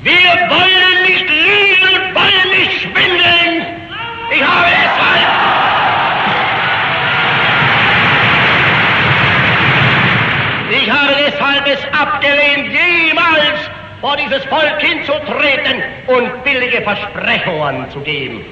Wir wollen nicht liegen und wollen nicht schwindeln. Ich habe deshalb Ich habe deshalb es abgelehnt, jemals vor dieses Volk hinzutreten und billige Versprechungen zu geben.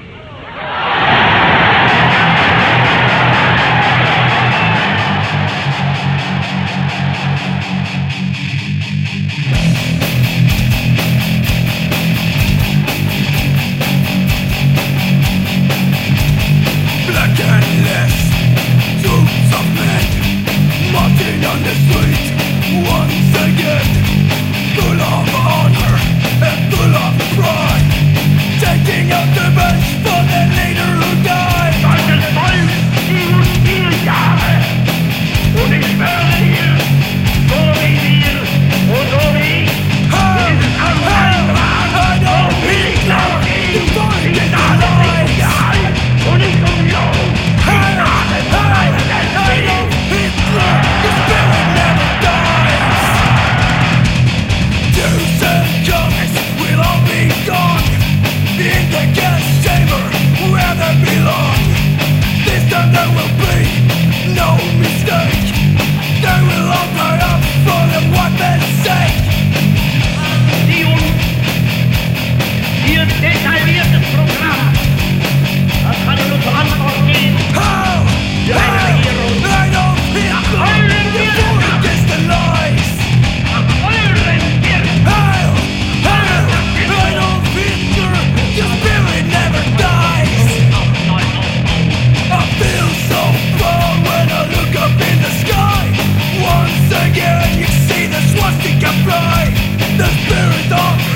destroy the spirit of